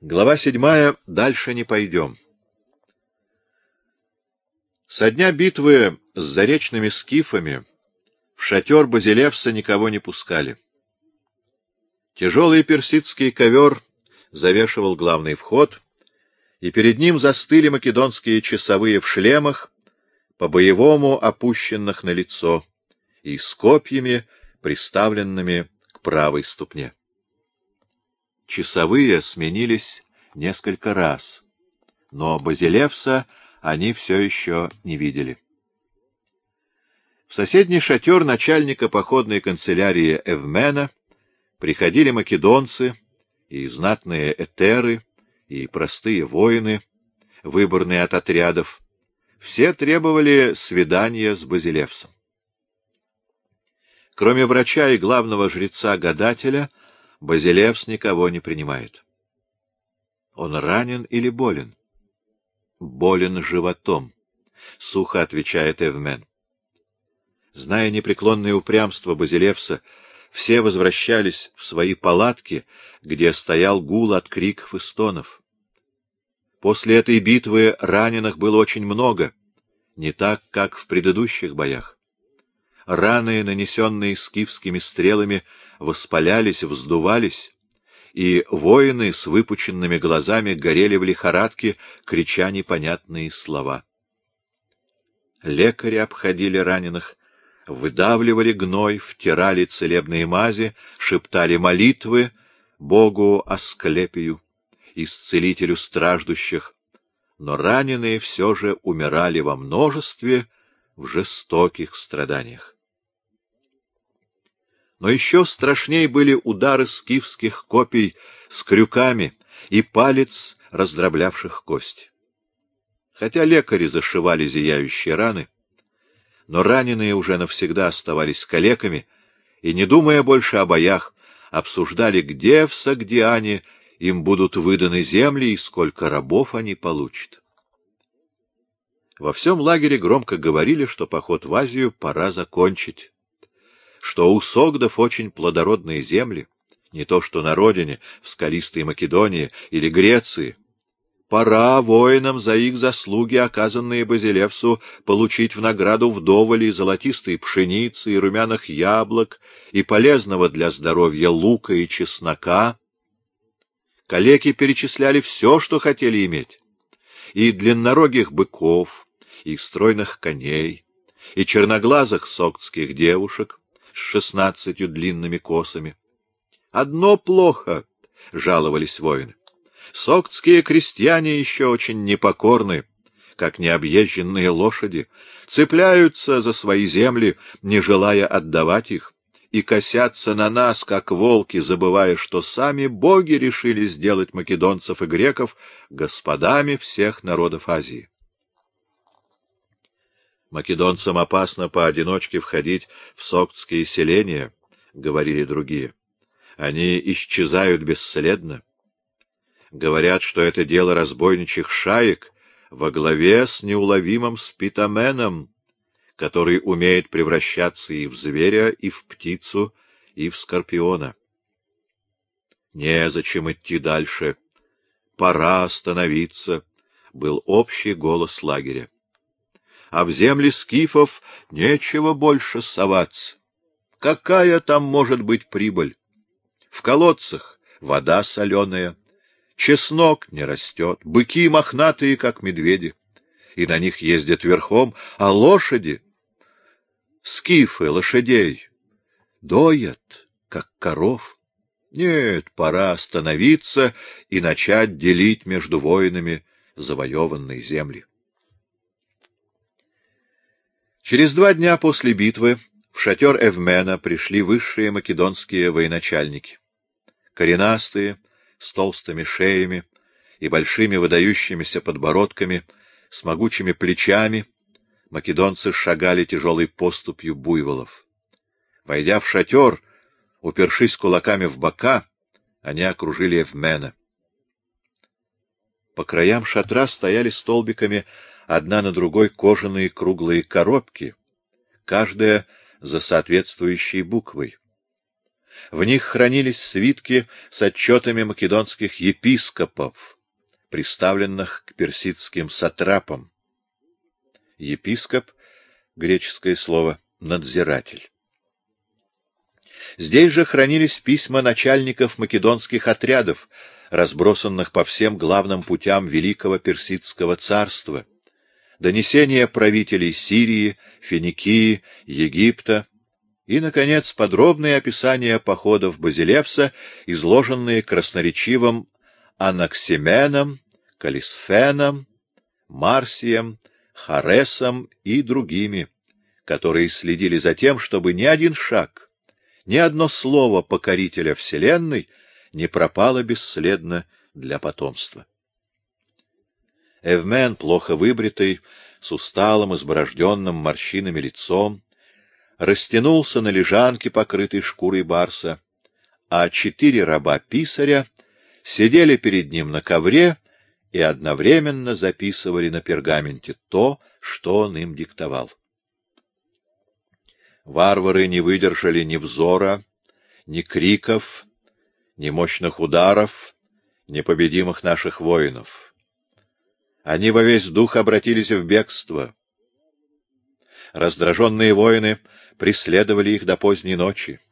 Глава седьмая. Дальше не пойдем. Со дня битвы с заречными скифами в шатер Базилевса никого не пускали. Тяжелый персидский ковер завешивал главный вход, и перед ним застыли македонские часовые в шлемах, по-боевому опущенных на лицо, и с копьями, приставленными к правой ступне. Часовые сменились несколько раз, но Базилевса они все еще не видели. В соседний шатер начальника походной канцелярии Эвмена приходили македонцы и знатные этеры, и простые воины, выборные от отрядов, все требовали свидания с Базилевсом. Кроме врача и главного жреца-гадателя, Базилевс никого не принимает. Он ранен или болен? Болен животом, — сухо отвечает Эвмен. Зная непреклонное упрямство Базилевса, все возвращались в свои палатки, где стоял гул от криков и стонов. После этой битвы раненых было очень много, не так, как в предыдущих боях. Раны, нанесенные скифскими стрелами, воспалялись, вздувались, и воины с выпученными глазами горели в лихорадке, крича непонятные слова. Лекари обходили раненых, выдавливали гной, втирали целебные мази, шептали молитвы Богу Асклепию, исцелителю страждущих, но раненые все же умирали во множестве в жестоких страданиях. Но еще страшнее были удары скифских копий с крюками и палец, раздроблявших кость. Хотя лекари зашивали зияющие раны, но раненые уже навсегда оставались калеками и, не думая больше о боях, обсуждали, где в Сагдиане им будут выданы земли и сколько рабов они получат. Во всем лагере громко говорили, что поход в Азию пора закончить, что у Согдов очень плодородные земли, не то что на родине, в скалистой Македонии или Греции. Пора воинам за их заслуги, оказанные Базилевсу, получить в награду вдоволи золотистой пшеницы, и румяных яблок, и полезного для здоровья лука и чеснока, Калеки перечисляли все, что хотели иметь. И длиннорогих быков, и стройных коней, и черноглазых соктских девушек с шестнадцатью длинными косами. Одно плохо, — жаловались воины. Соктские крестьяне еще очень непокорны, как необъезженные лошади, цепляются за свои земли, не желая отдавать их и косятся на нас, как волки, забывая, что сами боги решили сделать македонцев и греков господами всех народов Азии. Македонцам опасно поодиночке входить в соктские селения, — говорили другие. Они исчезают бесследно. Говорят, что это дело разбойничьих шаек во главе с неуловимым спитаменом, который умеет превращаться и в зверя, и в птицу, и в скорпиона. Незачем идти дальше. Пора остановиться, — был общий голос лагеря. А в земли скифов нечего больше соваться. Какая там может быть прибыль? В колодцах вода соленая, чеснок не растет, быки мохнатые, как медведи, и на них ездят верхом, а лошади скифы лошадей доят, как коров. Нет, пора остановиться и начать делить между воинами завоеванные земли. Через два дня после битвы в шатер Эвмена пришли высшие македонские военачальники. Коренастые, с толстыми шеями и большими выдающимися подбородками, с могучими плечами — македонцы шагали тяжелой поступью буйволов. Войдя в шатер, упершись кулаками в бока, они окружили Эвмена. По краям шатра стояли столбиками одна на другой кожаные круглые коробки, каждая за соответствующей буквой. В них хранились свитки с отчетами македонских епископов, приставленных к персидским сатрапам. Епископ — греческое слово «надзиратель». Здесь же хранились письма начальников македонских отрядов, разбросанных по всем главным путям Великого Персидского царства, донесения правителей Сирии, Финикии, Египта и, наконец, подробные описания походов Базилевса, изложенные красноречивым Анаксименом, Калисфеном, Марсием, Харесом и другими, которые следили за тем, чтобы ни один шаг, ни одно слово покорителя Вселенной не пропало бесследно для потомства. Эвмен, плохо выбритый, с усталым, изборожденным морщинами лицом, растянулся на лежанке, покрытой шкурой барса, а четыре раба-писаря сидели перед ним на ковре и одновременно записывали на пергаменте то, что он им диктовал. Варвары не выдержали ни взора, ни криков, ни мощных ударов, непобедимых наших воинов. Они во весь дух обратились в бегство. Раздраженные воины преследовали их до поздней ночи.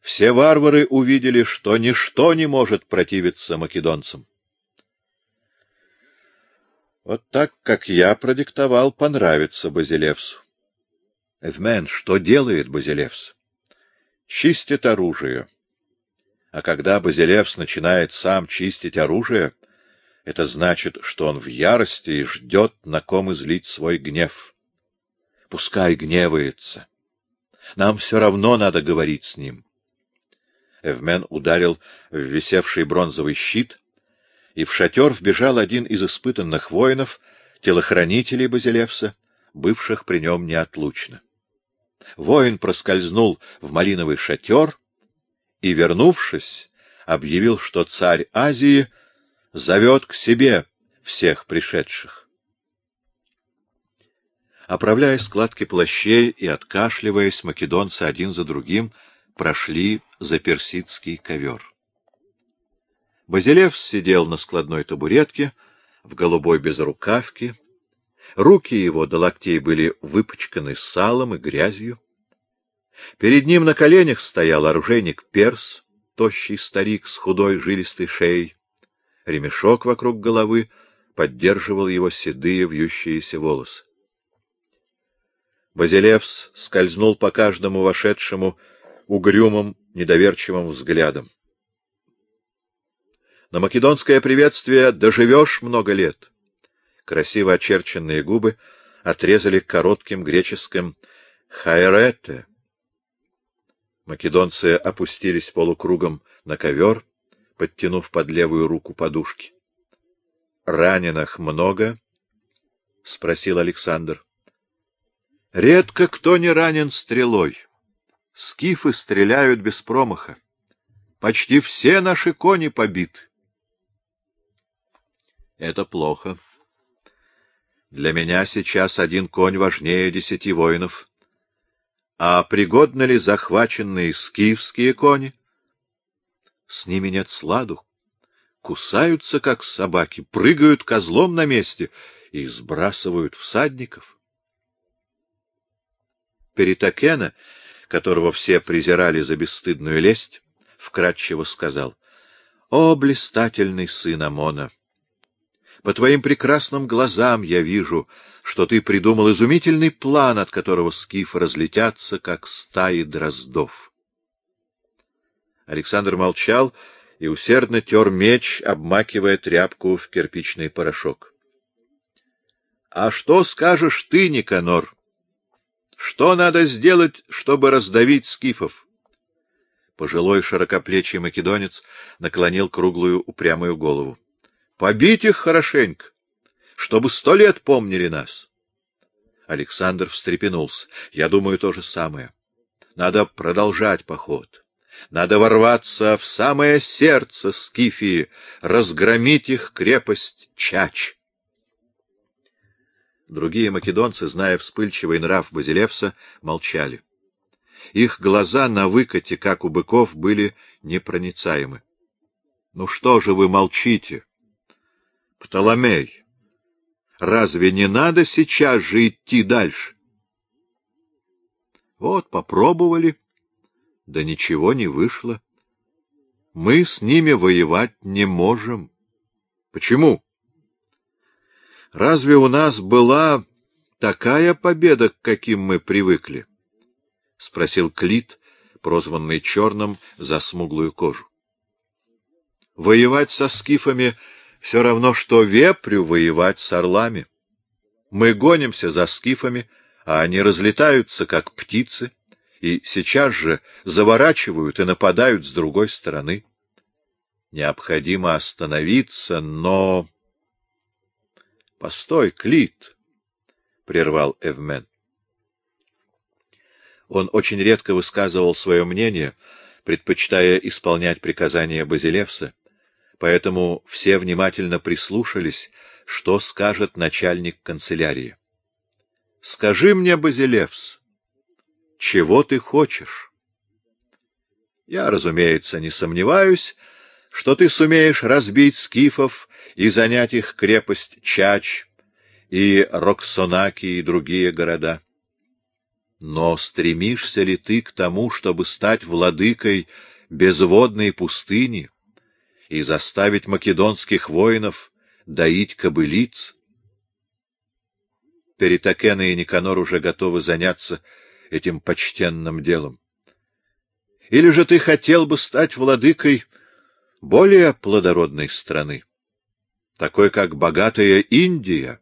Все варвары увидели, что ничто не может противиться македонцам. Вот так, как я продиктовал, понравится Базилевсу. Эвмен, что делает Базилевс? Чистит оружие. А когда Базилевс начинает сам чистить оружие, это значит, что он в ярости и ждет, на ком излить свой гнев. Пускай гневается. Нам все равно надо говорить с ним. Эвмен ударил в висевший бронзовый щит, и в шатер вбежал один из испытанных воинов, телохранителей Базилевса, бывших при нем неотлучно. Воин проскользнул в малиновый шатер и, вернувшись, объявил, что царь Азии зовет к себе всех пришедших. Оправляя складки плащей и откашливаясь, македонцы один за другим прошли за персидский ковер. Базилевс сидел на складной табуретке, в голубой безрукавке. Руки его до локтей были выпачканы салом и грязью. Перед ним на коленях стоял оружейник Перс, тощий старик с худой жилистой шеей. Ремешок вокруг головы поддерживал его седые вьющиеся волосы. Базилевс скользнул по каждому вошедшему угрюмым, недоверчивым взглядом. На македонское приветствие доживешь много лет. Красиво очерченные губы отрезали коротким греческим «хайрете», Македонцы опустились полукругом на ковер, подтянув под левую руку подушки. — Раненых много? — спросил Александр. — Редко кто не ранен стрелой. Скифы стреляют без промаха. Почти все наши кони побиты. Это плохо. Для меня сейчас один конь важнее десяти воинов. А пригодны ли захваченные скифские кони? С ними нет сладу. Кусаются, как собаки, прыгают козлом на месте и сбрасывают всадников. Перитакена, которого все презирали за бесстыдную лесть, вкратчиво сказал, — О, блистательный сын Амона! По твоим прекрасным глазам я вижу, что ты придумал изумительный план, от которого скифы разлетятся, как стаи дроздов. Александр молчал и усердно тер меч, обмакивая тряпку в кирпичный порошок. — А что скажешь ты, Никанор? Что надо сделать, чтобы раздавить скифов? Пожилой широкоплечий македонец наклонил круглую упрямую голову. — Побить их хорошенько, чтобы сто лет помнили нас. Александр встрепенулся. Я думаю то же самое. Надо продолжать поход. Надо ворваться в самое сердце Скифии, разгромить их крепость Чач. Другие македонцы, зная вспыльчивый нрав Базилевса, молчали. Их глаза на выкате, как у быков, были непроницаемы. — Ну что же вы молчите? — Птоломей, разве не надо сейчас же идти дальше? Вот, попробовали, да ничего не вышло. Мы с ними воевать не можем. Почему? Разве у нас была такая победа, к каким мы привыкли? — спросил Клит, прозванный Черным за смуглую кожу. Воевать со скифами все равно, что вепрю воевать с орлами. Мы гонимся за скифами, а они разлетаются, как птицы, и сейчас же заворачивают и нападают с другой стороны. Необходимо остановиться, но... — Постой, Клит! — прервал Эвмен. Он очень редко высказывал свое мнение, предпочитая исполнять приказания Базилевса, поэтому все внимательно прислушались, что скажет начальник канцелярии. — Скажи мне, Базилевс, чего ты хочешь. Я, разумеется, не сомневаюсь, что ты сумеешь разбить скифов и занять их крепость Чач и Роксонаки и другие города. Но стремишься ли ты к тому, чтобы стать владыкой безводной пустыни и заставить македонских воинов доить кобылиц? Перетакена и Никанор уже готовы заняться этим почтенным делом? Или же ты хотел бы стать владыкой более плодородной страны, такой как богатая Индия,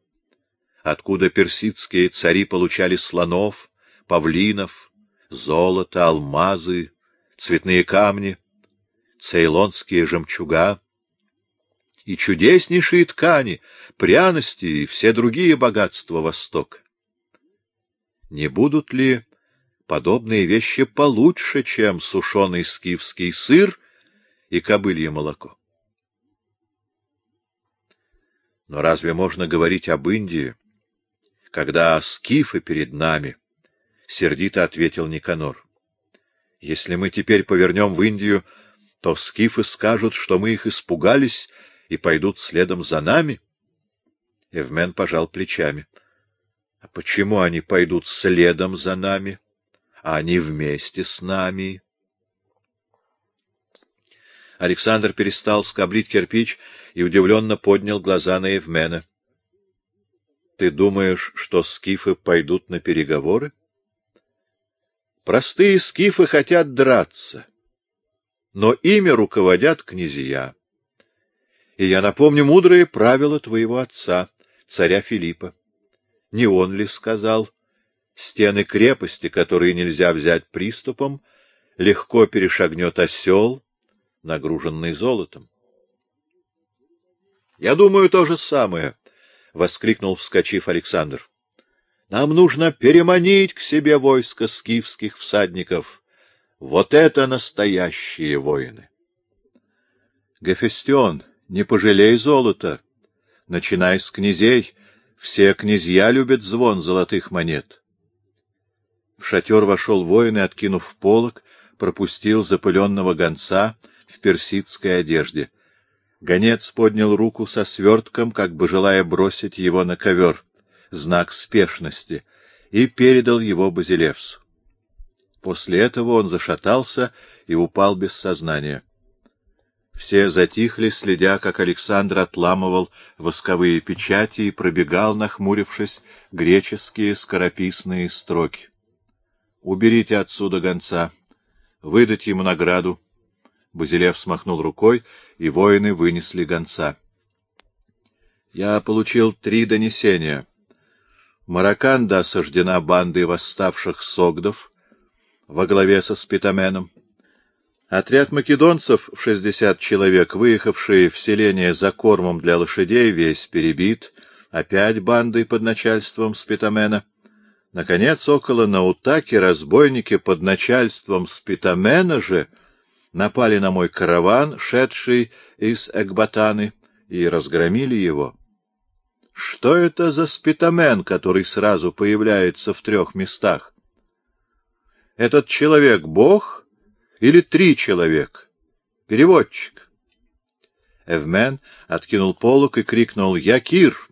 откуда персидские цари получали слонов, павлинов, золото, алмазы, цветные камни, цейлонские жемчуга и чудеснейшие ткани, пряности и все другие богатства Востока. Не будут ли подобные вещи получше, чем сушеный скифский сыр и кобылье молоко. Но разве можно говорить об Индии, когда скифы перед нами? — сердито ответил Никанор. — Если мы теперь повернем в Индию, то скифы скажут, что мы их испугались и пойдут следом за нами. Эвмен пожал плечами. — А почему они пойдут следом за нами? — а они вместе с нами. Александр перестал скоблить кирпич и удивленно поднял глаза на Евмена. — Ты думаешь, что скифы пойдут на переговоры? Простые скифы хотят драться, но ими руководят князья. И я напомню мудрые правила твоего отца, царя Филиппа. Не он ли сказал — Стены крепости, которые нельзя взять приступом, легко перешагнет осел, нагруженный золотом. — Я думаю, то же самое, — воскликнул, вскочив Александр. — Нам нужно переманить к себе войско скифских всадников. Вот это настоящие воины! — Гефестион, не пожалей золота. Начинай с князей. Все князья любят звон золотых монет. В шатер вошел воин и, откинув полог, пропустил запыленного гонца в персидской одежде. Гонец поднял руку со свертком, как бы желая бросить его на ковер, знак спешности, и передал его Базилевсу. После этого он зашатался и упал без сознания. Все затихли, следя, как Александр отламывал восковые печати и пробегал, нахмурившись, греческие скорописные строки. Уберите отсюда гонца, выдать ему награду. Базилев смахнул рукой, и воины вынесли гонца. Я получил три донесения. Мараканда осаждена бандой восставших согдов во главе со Спитаменом. Отряд македонцев в шестьдесят человек, выехавшие в селение за кормом для лошадей, весь перебит, опять бандой под начальством Спитамена. Наконец, около Наутаки разбойники под начальством Спитамена же напали на мой караван, шедший из Экбатаны, и разгромили его. Что это за Спитамен, который сразу появляется в трех местах? Этот человек — бог или три человека? Переводчик. Эвмен откинул полок и крикнул «Якир!».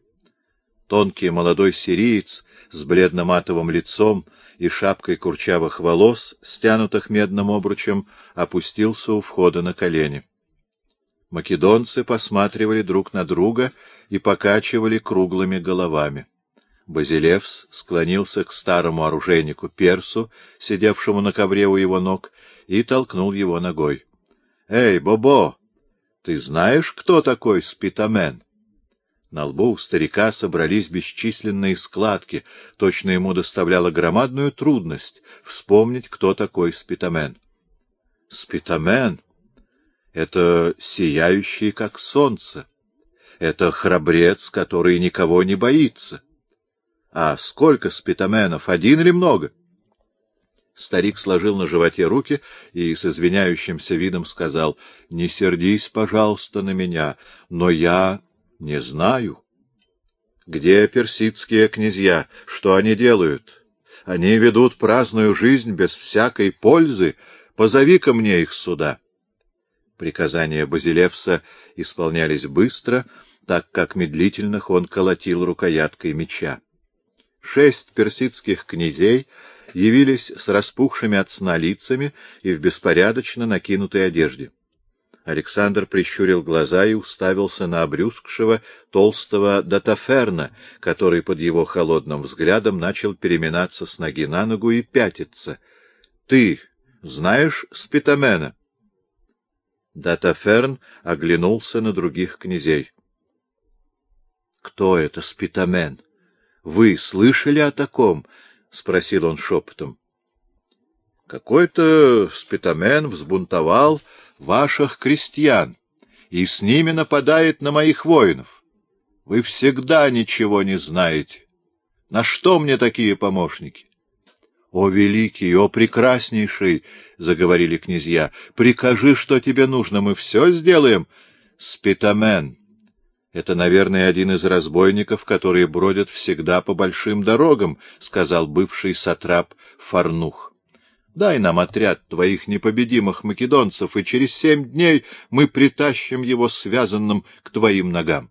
Тонкий молодой сириец с бледно-матовым лицом и шапкой курчавых волос, стянутых медным обручем, опустился у входа на колени. Македонцы посматривали друг на друга и покачивали круглыми головами. Базилевс склонился к старому оружейнику Персу, сидевшему на ковре у его ног, и толкнул его ногой. — Эй, Бобо, ты знаешь, кто такой Спитамен? На лбу у старика собрались бесчисленные складки, точно ему доставляло громадную трудность вспомнить, кто такой Спитамен. — Спитамен! Это сияющий, как солнце. Это храбрец, который никого не боится. А сколько спитаменов, один или много? Старик сложил на животе руки и с извиняющимся видом сказал, — Не сердись, пожалуйста, на меня, но я не знаю. Где персидские князья? Что они делают? Они ведут праздную жизнь без всякой пользы. Позови-ка мне их сюда. Приказания Базилевса исполнялись быстро, так как медлительных он колотил рукояткой меча. Шесть персидских князей явились с распухшими от сна лицами и в беспорядочно накинутой одежде. Александр прищурил глаза и уставился на обрюзгшего толстого датаферна, который под его холодным взглядом начал переминаться с ноги на ногу и пятиться. — Ты знаешь Спитамена? Датаферн оглянулся на других князей. — Кто это Спитамен? Вы слышали о таком? — спросил он шепотом. — Какой-то Спитамен взбунтовал ваших крестьян и с ними нападает на моих воинов. Вы всегда ничего не знаете. На что мне такие помощники? — О, великий, о, прекраснейший! — заговорили князья. — Прикажи, что тебе нужно, мы все сделаем. — Спитамен. Это, наверное, один из разбойников, которые бродят всегда по большим дорогам, — сказал бывший сатрап Фарнух. Дай нам отряд твоих непобедимых македонцев, и через семь дней мы притащим его связанным к твоим ногам.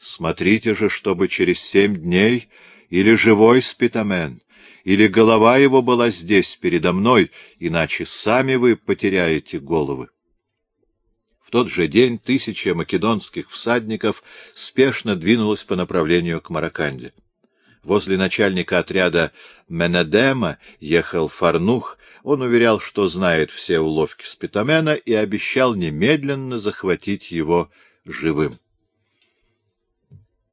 Смотрите же, чтобы через семь дней или живой спитамен, или голова его была здесь передо мной, иначе сами вы потеряете головы. В тот же день тысяча македонских всадников спешно двинулась по направлению к Мараканде. Возле начальника отряда Менедема ехал Фарнух. Он уверял, что знает все уловки Спитамена и обещал немедленно захватить его живым.